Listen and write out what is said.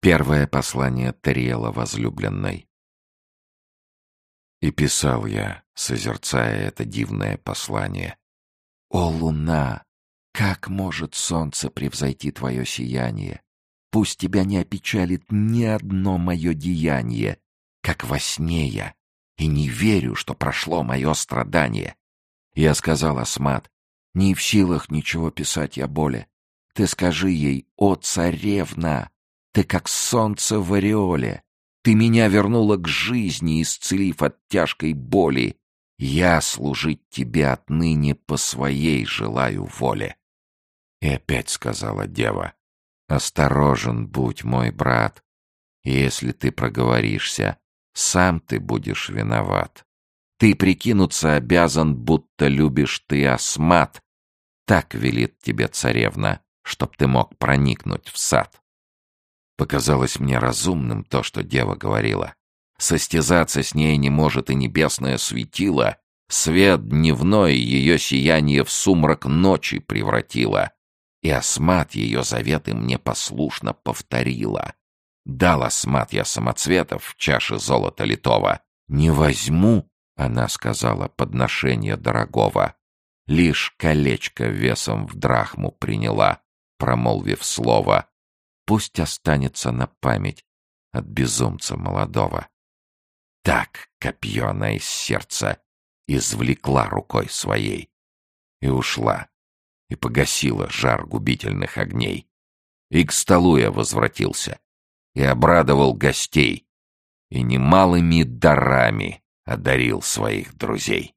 Первое послание Тариэла возлюбленной. И писал я, созерцая это дивное послание. «О, луна! Как может солнце превзойти твое сияние? Пусть тебя не опечалит ни одно мое деяние, как во сне я, и не верю, что прошло мое страдание». Я сказал Асмат, «Не в силах ничего писать я более. Ты скажи ей, о, царевна!» Ты как солнце в ореоле. Ты меня вернула к жизни, исцелив от тяжкой боли. Я служить тебе отныне по своей желаю воле. И опять сказала дева, «Осторожен будь, мой брат. Если ты проговоришься, сам ты будешь виноват. Ты прикинуться обязан, будто любишь ты осмат. Так велит тебе царевна, чтоб ты мог проникнуть в сад. Показалось мне разумным то, что дева говорила. Состязаться с ней не может и небесное светило. Свет дневной ее сияние в сумрак ночи превратило. И Асмат ее заветы мне послушно повторила. Дал Асмат я самоцветов в чаше золота литого. «Не возьму», — она сказала, — «подношение дорогого». Лишь колечко весом в драхму приняла, промолвив слово Пусть останется на память от безумца молодого. Так копье она из сердца извлекла рукой своей и ушла, и погасила жар губительных огней. И к столу я возвратился, и обрадовал гостей, и немалыми дарами одарил своих друзей.